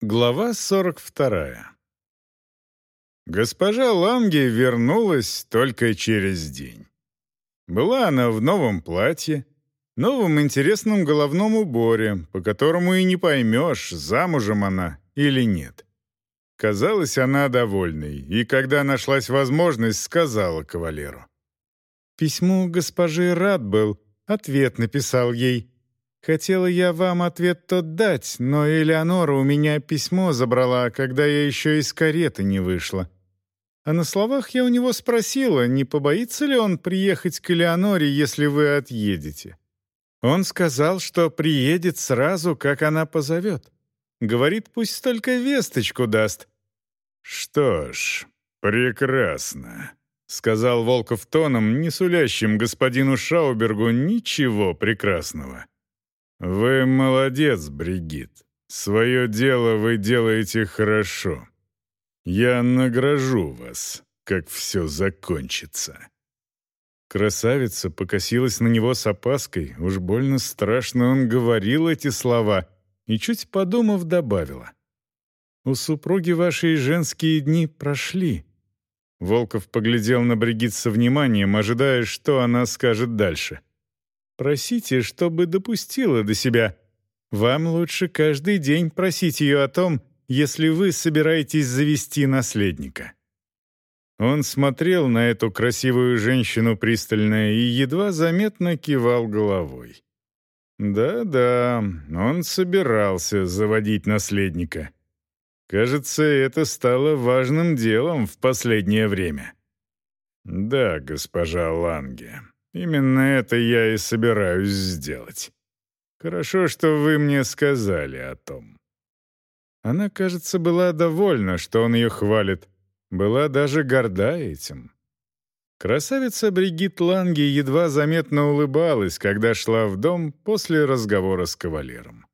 Глава 42. Госпожа Ланге вернулась только через день. Была она в новом платье, новом интересном головном уборе, по которому и не поймешь, замужем она или нет. Казалась она довольной, и когда нашлась возможность, сказала кавалеру. «Письму госпожи рад был, ответ написал ей. Хотела я вам ответ тот дать, но Элеонора у меня письмо забрала, когда я еще из кареты не вышла. А на словах я у него спросила, не побоится ли он приехать к Элеоноре, если вы отъедете. Он сказал, что приедет сразу, как она позовет. Говорит, пусть только весточку даст. «Что ж, прекрасно», — сказал Волков тоном, не сулящим господину Шаубергу ничего прекрасного. «Вы молодец, Бригит. Свое дело вы делаете хорошо. Я награжу вас, как все закончится». Красавица покосилась на него с опаской, уж больно страшно он говорил эти слова, и чуть подумав, добавила. «У супруги вашей женские дни прошли». Волков поглядел на Бригит со вниманием, ожидая, что она скажет дальше. Просите, чтобы допустила до себя. Вам лучше каждый день просить ее о том, если вы собираетесь завести наследника». Он смотрел на эту красивую женщину пристально и едва заметно кивал головой. Да-да, он собирался заводить наследника. Кажется, это стало важным делом в последнее время. Да, госпожа Ланге, Именно это я и собираюсь сделать. Хорошо, что вы мне сказали о том». Она, кажется, была довольна, что он ее хвалит, была даже горда этим. Красавица Бригит Ланги едва заметно улыбалась, когда шла в дом после разговора с кавалером.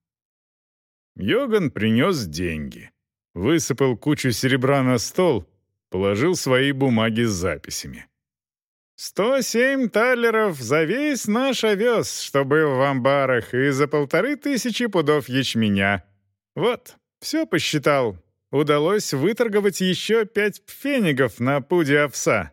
Йоган принес деньги, высыпал кучу серебра на стол, положил свои бумаги с записями. «Сто семь талеров за весь наш овес, что был в амбарах, и за полторы тысячи пудов ячменя. Вот, все посчитал. Удалось выторговать еще пять пфенигов на пуде овса.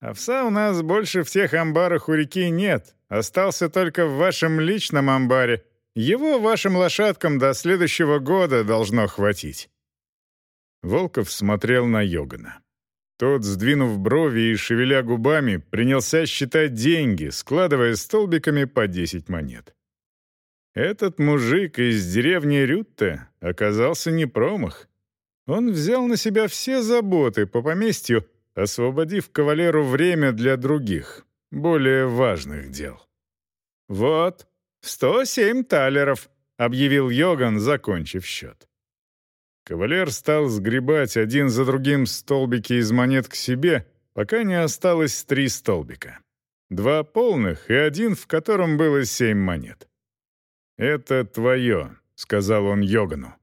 Овса у нас больше в тех амбарах у реки нет. Остался только в вашем личном амбаре. Его вашим лошадкам до следующего года должно хватить». Волков смотрел на Йогана. Тот, сдвинув брови и шевеля губами, принялся считать деньги, складывая столбиками по 10 монет. Этот мужик из деревни Рютте оказался не промах. Он взял на себя все заботы по поместью, освободив кавалеру время для других, более важных дел. «Вот, сто семь талеров», — объявил Йоган, закончив счет. Кавалер стал сгребать один за другим столбики из монет к себе, пока не осталось три столбика. Два полных и один, в котором было семь монет. «Это твое», — сказал он Йогану.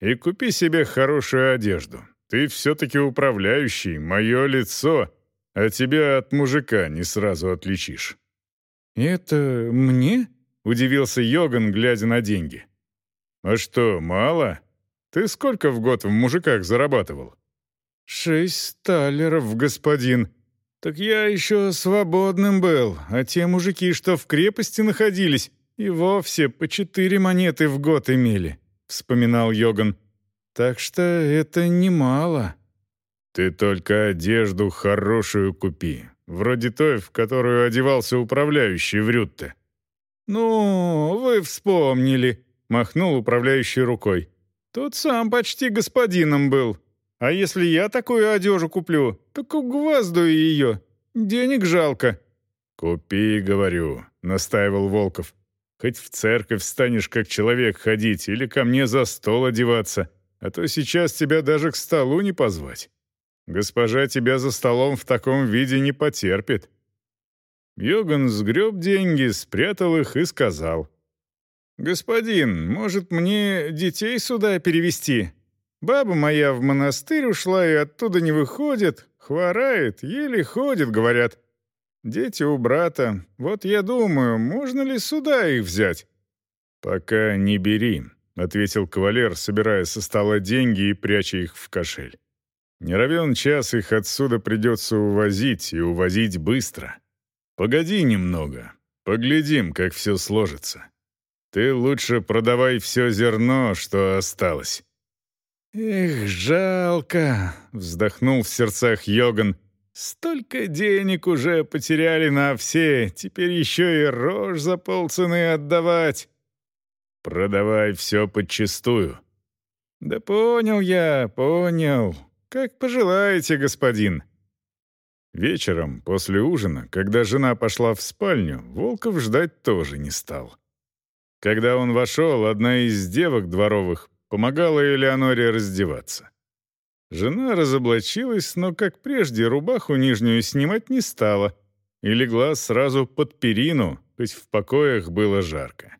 «И купи себе хорошую одежду. Ты все-таки управляющий, мое лицо, а тебя от мужика не сразу отличишь». «Это мне?» — удивился Йоган, глядя на деньги. «А что, мало?» Ты сколько в год в мужиках зарабатывал?» «Шесть талеров, господин. Так я еще свободным был, а те мужики, что в крепости находились, и вовсе по четыре монеты в год имели», — вспоминал Йоган. «Так что это немало». «Ты только одежду хорошую купи, вроде той, в которую одевался управляющий в Рютте». «Ну, вы вспомнили», — махнул управляющий рукой. Тот сам почти господином был. А если я такую одежу куплю, так угваздую ее. Денег жалко». «Купи, говорю», — настаивал Волков. «Хоть в церковь станешь как человек ходить или ко мне за стол одеваться, а то сейчас тебя даже к столу не позвать. Госпожа тебя за столом в таком виде не потерпит». Йоган сгреб деньги, спрятал их и сказал. «Господин, может, мне детей сюда перевести? Баба моя в монастырь ушла и оттуда не выходит, хворает, еле ходит, говорят. Дети у брата. Вот я думаю, можно ли сюда их взять?» «Пока не бери», — ответил кавалер, собирая со стола деньги и пряча их в кошель. «Не равен час их отсюда придется увозить, и увозить быстро. Погоди немного, поглядим, как все сложится. Ты лучше продавай все зерно, что осталось». «Эх, жалко!» — вздохнул в сердцах Йоган. «Столько денег уже потеряли на все, теперь еще и рожь за полцены отдавать». «Продавай все подчистую». «Да понял я, понял. Как пожелаете, господин». Вечером, после ужина, когда жена пошла в спальню, Волков ждать тоже не стал. Когда он вошел, одна из девок дворовых помогала Элеоноре раздеваться. Жена разоблачилась, но, как прежде, рубаху нижнюю снимать не стала и легла сразу под перину, хоть в покоях было жарко.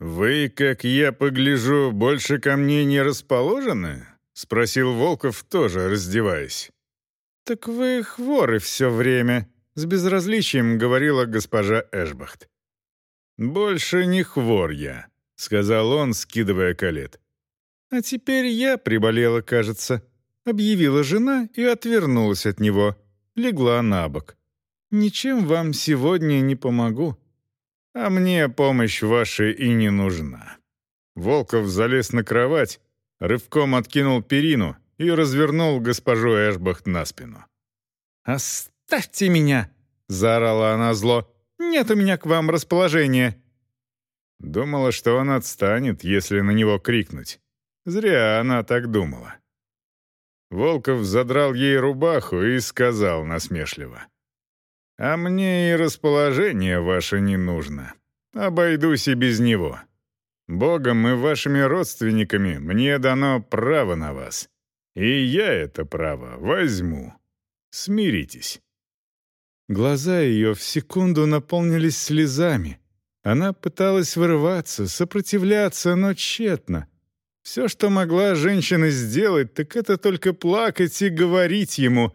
«Вы, как я погляжу, больше ко мне не расположены?» — спросил Волков, тоже раздеваясь. «Так вы хворы все время», — с безразличием говорила госпожа Эшбахт. «Больше не хвор я», — сказал он, скидывая колет. «А теперь я приболела, кажется», — объявила жена и отвернулась от него, легла на бок. «Ничем вам сегодня не помогу». А мне помощь ваша и не нужна». Волков залез на кровать, рывком откинул перину и развернул госпожу Эшбахт на спину. «Оставьте меня!» — заорала она зло. «Нет у меня к вам расположения!» Думала, что он отстанет, если на него крикнуть. Зря она так думала. Волков задрал ей рубаху и сказал насмешливо. А мне и расположение ваше не нужно. Обойдусь и без него. Богом и вашими родственниками мне дано право на вас. И я это право возьму. Смиритесь». Глаза ее в секунду наполнились слезами. Она пыталась вырываться, сопротивляться, но тщетно. Все, что могла женщина сделать, так это только плакать и говорить ему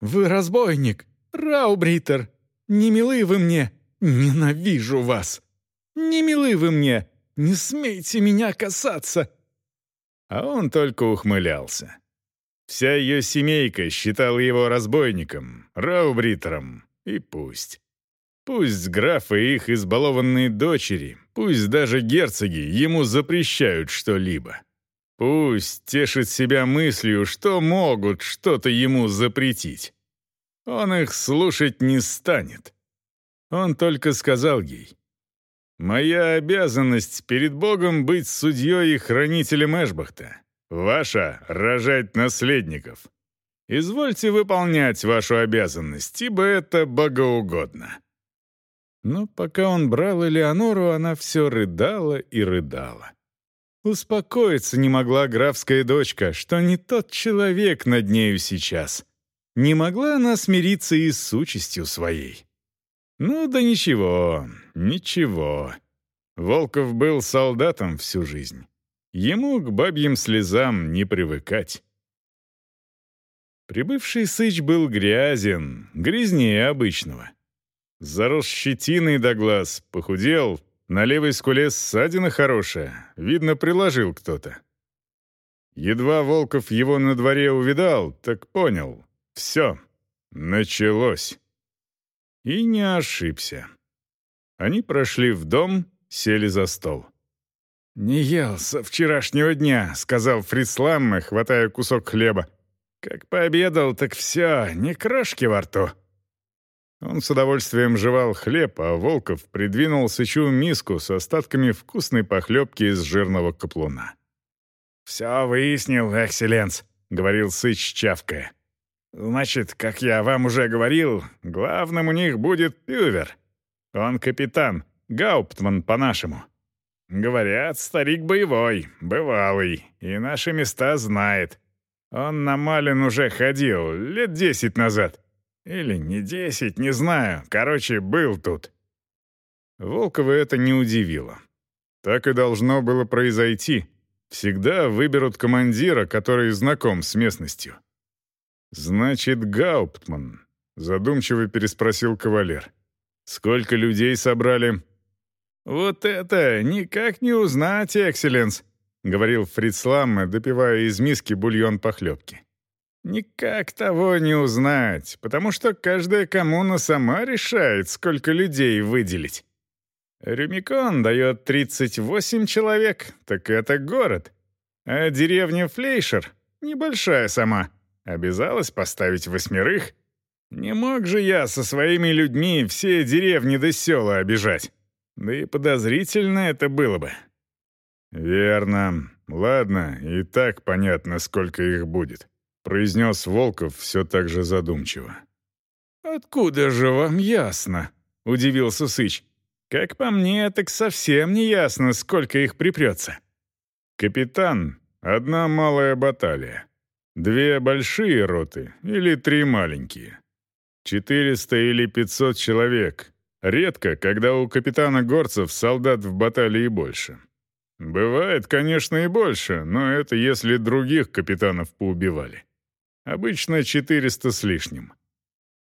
«Вы разбойник! Раубритер, не милы вы мне, ненавижу вас! Не милы вы мне, не смейте меня касаться!» А он только ухмылялся. Вся ее семейка считала его разбойником, раубритером, и пусть. Пусть графы и их избалованные дочери, пусть даже герцоги ему запрещают что-либо. Пусть тешит себя мыслью, что могут что-то ему запретить. Он их слушать не станет. Он только сказал ей, «Моя обязанность перед Богом быть судьей и хранителем Эшбахта. Ваша — рожать наследников. Извольте выполнять вашу обязанность, ибо это богоугодно». Но пока он брал Элеонору, она все рыдала и рыдала. Успокоиться не могла графская дочка, что не тот человек над нею сейчас. Не могла она смириться и с участью своей. Ну да ничего, ничего. Волков был солдатом всю жизнь. Ему к бабьим слезам не привыкать. Прибывший сыч был грязен, грязнее обычного. Зарос щетиной до глаз, похудел, на левой скуле ссадина хорошая, видно, приложил кто-то. Едва Волков его на дворе увидал, так понял, все, началось. И не ошибся. Они прошли в дом, сели за стол. «Не ел со вчерашнего дня», — сказал Фрислам, хватая кусок хлеба. «Как пообедал, так все, не крошки во рту». Он с удовольствием жевал хлеб, а Волков придвинул Сычу миску с остатками вкусной похлебки из жирного каплуна. «Все выяснил, экселленс», — говорил Сыч, чавкая. Значит, как я вам уже говорил, главным у них будет Пювер. Он капитан, гауптман по-нашему. Говорят, старик боевой, бывалый, и наши места знает. Он на Малин уже ходил лет десять назад. Или не десять, не знаю. Короче, был тут. Волкова это не удивило. Так и должно было произойти. Всегда выберут командира, который знаком с местностью. «Значит, Гауптман», — задумчиво переспросил кавалер. «Сколько людей собрали?» «Вот это никак не узнать, экселленс», — говорил Фрицлам, допивая из миски бульон похлебки. «Никак того не узнать, потому что каждая коммуна сама решает, сколько людей выделить. Рюмикон дает 38 человек, так это город. А деревня Флейшер, небольшая сама, обязалась поставить восьмерых. Не мог же я со своими людьми все деревни до села обижать. Да и подозрительно это было бы. «Верно. Ладно, и так понятно, сколько их будет», — произнес Волков все так же задумчиво. «Откуда же вам ясно?» — удивился Сыч. Как по мне, так совсем не ясно, сколько их припрется. Капитан — одна малая баталия. Две большие роты или три маленькие. Четыреста или пятьсот человек. Редко, когда у капитана Горцев солдат в баталии больше. Бывает, конечно, и больше, но это если других капитанов поубивали. Обычно четыреста с лишним.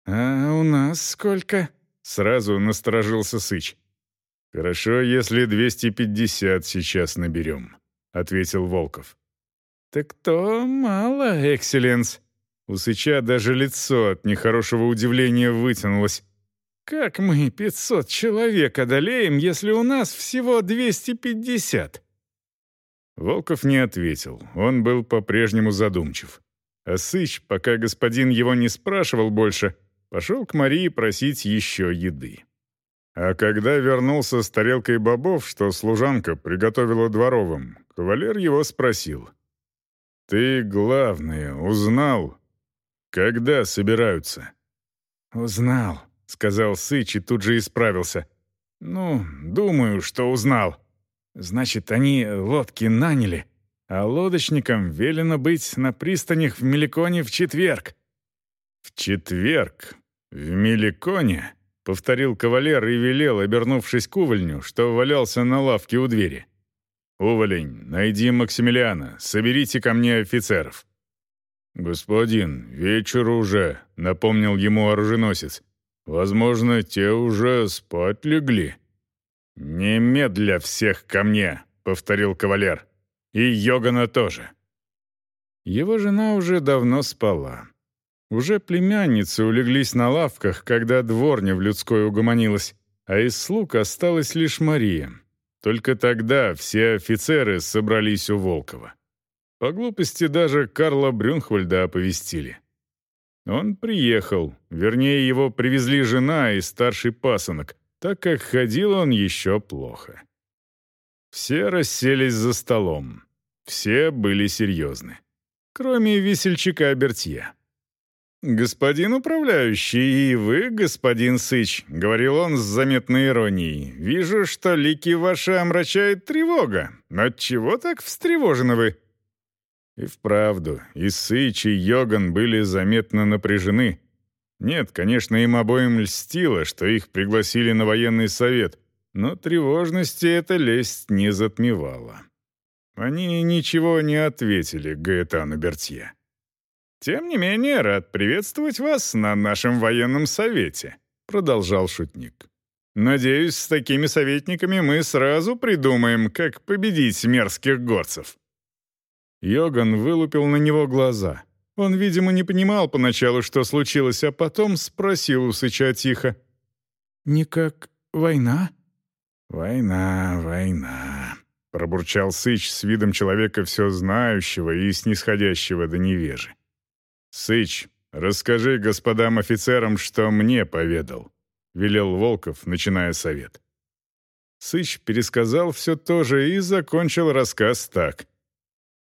«А у нас сколько?» — сразу насторожился Сыч. «Хорошо, если 250 сейчас наберем», — ответил Волков. «Так то мало, экселленс». У Сыча даже лицо от нехорошего удивления вытянулось. «Как мы 500 человек одолеем, если у нас всего 250?» Волков не ответил, он был по-прежнему задумчив. А Сыч, пока господин его не спрашивал больше, пошел к Марии просить еще еды. А когда вернулся с тарелкой бобов, что служанка приготовила дворовым, кавалер его спросил. «Ты, главное, узнал? Когда собираются?» «Узнал», — сказал Сыч и тут же исправился. «Ну, думаю, что узнал. Значит, они лодки наняли, а лодочникам велено быть на пристанях в Меликоне в четверг». «В четверг? В Меликоне?» — повторил кавалер и велел, обернувшись к увольню, что валялся на лавке у двери. «Уволень, найди Максимилиана, соберите ко мне офицеров». «Господин, вечер уже», — напомнил ему оруженосец. «Возможно, те уже спать легли». «Немедля всех ко мне», — повторил кавалер. «И Йогана тоже». Его жена уже давно спала. Уже племянницы улеглись на лавках, когда дворня в людской угомонилась, а из слуг осталась лишь Мария. Только тогда все офицеры собрались у Волкова. По глупости даже Карла Брюнхвальда оповестили. Он приехал, вернее, его привезли жена и старший пасынок, так как ходил он еще плохо. Все расселись за столом. Все были серьезны. Кроме весельчака Бертье. «Господин управляющий, и вы, господин Сыч», — говорил он с заметной иронией, «вижу, что лики ваши омрачает тревога. Отчего так встревожены вы?» И вправду, и Сыч, и Йоган были заметно напряжены. Нет, конечно, им обоим льстило, что их пригласили на военный совет, но тревожности эта лесть не затмевала. Они ничего не ответили Гаэтану Бертье. «Тем не менее, рад приветствовать вас на нашем военном совете», — продолжал шутник. «Надеюсь, с такими советниками мы сразу придумаем, как победить мерзких горцев». Йоган вылупил на него глаза. Он, видимо, не понимал поначалу, что случилось, а потом спросил у Сыча тихо. «Никак война?» «Война, война», — пробурчал Сыч с видом человека все знающего и снисходящего до невежи. «Сыч, расскажи господам офицерам, что мне поведал», — велел Волков, начиная совет. Сыч пересказал все то же и закончил рассказ так.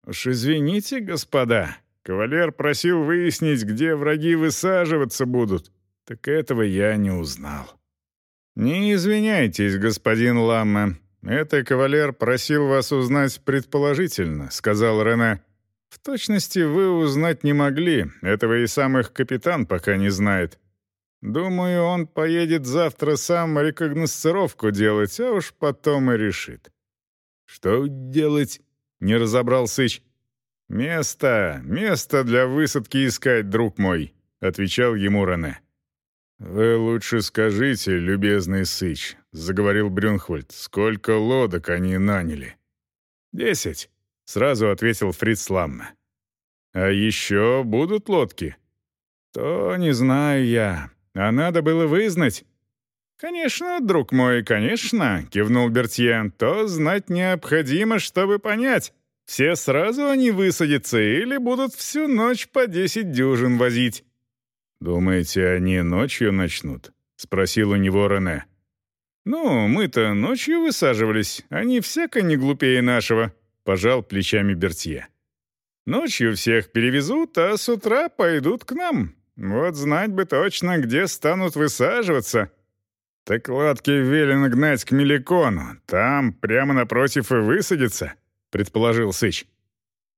«Уж извините, господа, кавалер просил выяснить, где враги высаживаться будут, так этого я не узнал». «Не извиняйтесь, господин Ламме, это кавалер просил вас узнать предположительно», — сказал Рене. В точности вы узнать не могли, этого и сам их капитан пока не знает. Думаю, он поедет завтра сам рекогносцировку делать, а уж потом и решит. Что делать? Не разобрал Сыч. Место, место для высадки искать, друг мой, отвечал ему Рене. «Вы лучше скажите, любезный Сыч», — заговорил Брюнхвальд, «сколько лодок они наняли?» «Десять», — сразу ответил Фриц Ламме. «А еще будут лодки?» «То не знаю я. А надо было вызнать». «Конечно, друг мой, конечно», — кивнул Бертье. «То знать необходимо, чтобы понять. Все сразу они высадятся или будут всю ночь по десять дюжин возить». «Думаете, они ночью начнут?» — спросил у него Рене. «Ну, мы-то ночью высаживались, они всяко не глупее нашего», — пожал плечами Бертье. «Ночью всех перевезут, а с утра пойдут к нам. Вот знать бы точно, где станут высаживаться». «Так лодки велено гнать к Меликону, там прямо напротив и высадиться», — предположил Сыч.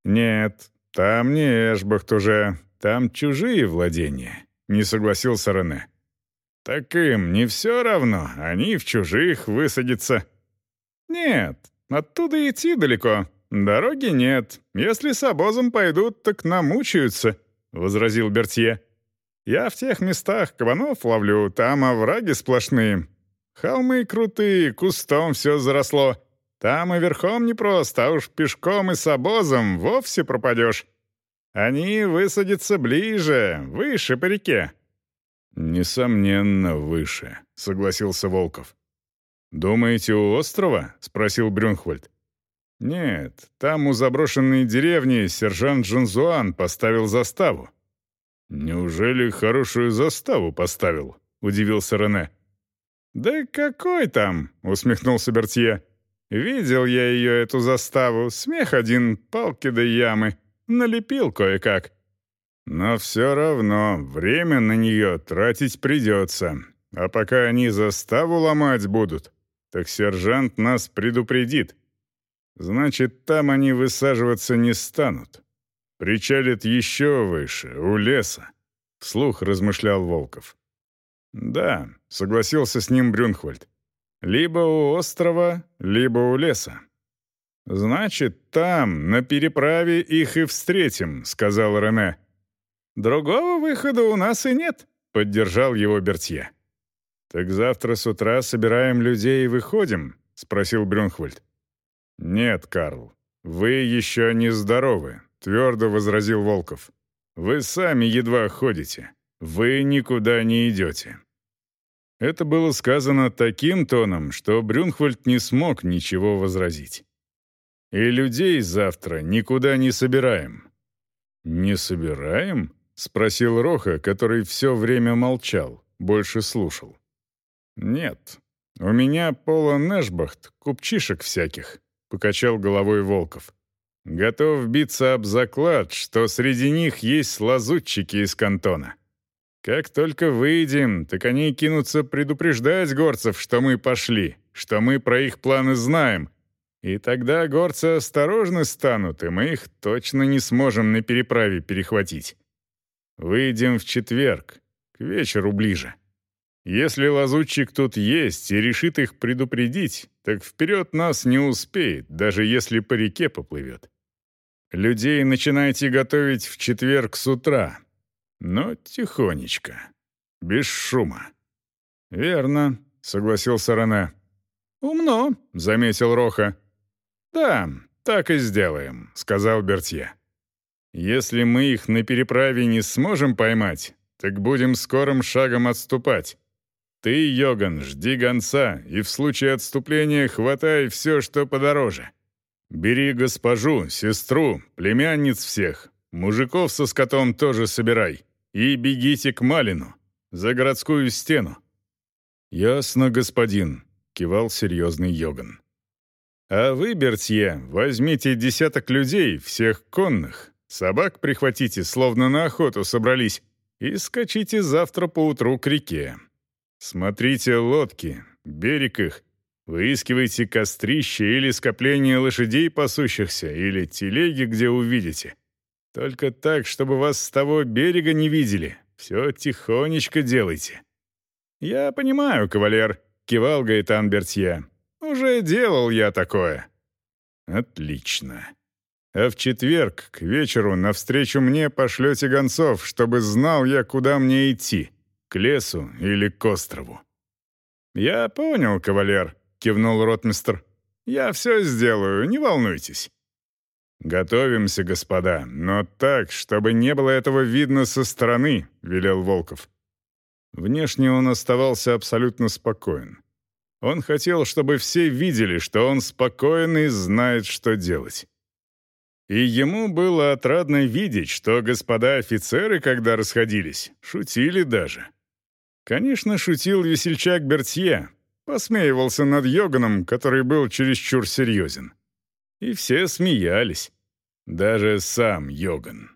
«Нет, там не Эшбахт уже, там чужие владения», — не согласился Рене. «Так им не все равно, они в чужих высадятся». «Нет, оттуда идти далеко. Дороги нет. Если с обозом пойдут, так намучаются», — возразил Бертье. «Я в тех местах кабанов ловлю, там овраги сплошные. Холмы крутые, кустом все заросло. Там и верхом непросто, а уж пешком и с обозом вовсе пропадешь. Они высадятся ближе, выше по реке. «Несомненно, выше», — согласился Волков. «Думаете, у острова?» — спросил Брюнхвальд. «Нет, там у заброшенной деревни сержант Джанзуан поставил заставу». «Неужели хорошую заставу поставил?» — удивился Рене. «Да какой там?» — усмехнулся Бертье. «Видел я ее, эту заставу. Смех один, палки да ямы. Налепил кое-как. Но все равно время на нее тратить придется. А пока они заставу ломать будут, так сержант нас предупредит. Значит, там они высаживаться не станут. Причалит еще выше, у леса. Вслух размышлял Волков. Да, согласился с ним Брюнхвальд. Либо у острова, либо у леса. «Значит, там, на переправе, их и встретим», — сказал Рене. «Другого выхода у нас и нет», — поддержал его Бертье. «Так завтра с утра собираем людей и выходим?» — спросил Брюнхвальд. «Нет, Карл, вы еще не здоровы», — твердо возразил Волков. «Вы сами едва ходите. Вы никуда не идете». Это было сказано таким тоном, что Брюнхвальд не смог ничего возразить. «И людей завтра никуда не собираем». «Не собираем?» — спросил Роха, который все время молчал, больше слушал. «Нет, у меня полон Нэшбахт, купчишек всяких», — покачал головой Волков. «Готов биться об заклад, что среди них есть лазутчики из кантона. Как только выйдем, так они кинутся предупреждать горцев, что мы пошли, что мы про их планы знаем, и тогда горцы осторожны станут, и мы их точно не сможем на переправе перехватить. Выйдем в четверг, к вечеру ближе. Если лазутчик тут есть и решит их предупредить, так вперед нас не успеет, даже если по реке поплывет. Людей начинайте готовить в четверг с утра, но тихонечко, без шума. «Верно», — согласился Рене. «Умно», — заметил Роха. «Да, так и сделаем», — сказал Бертье. Если мы их на переправе не сможем поймать, так будем скорым шагом отступать. Ты, Йоган, жди гонца, и в случае отступления хватай все, что подороже. Бери госпожу, сестру, племянниц всех, мужиков со скотом тоже собирай, и бегите к Малину, за городскую стену». «Ясно, господин», — кивал серьезный Йоган. «А вы, Бертье, возьмите десяток людей, всех конных, Собак прихватите, словно на охоту собрались, и скачите завтра поутру к реке. Смотрите лодки, берег их, выискивайте кострище или скопление лошадей пасущихся, или телеги, где увидите. Только так, чтобы вас с того берега не видели. Все тихонечко делайте». «Я понимаю, кавалер», — кивал Гаэтан Бертье. «Уже делал я такое». «Отлично а в четверг к вечеру навстречу мне пошлете гонцов, чтобы знал я, куда мне идти. к лесу или к острову. «Я понял, кавалер», — кивнул ротмистр. «Я все сделаю, не волнуйтесь». «Готовимся, господа, но так, чтобы не было этого видно со стороны», — велел Волков. Внешне он оставался абсолютно спокоен. Он хотел, чтобы все видели, что он спокоен и знает, что делать. И ему было отрадно видеть, что господа офицеры, когда расходились, шутили даже. Конечно, шутил весельчак Бертье, посмеивался над Йоганом, который был чересчур серьезен. И все смеялись. Даже сам Йоган.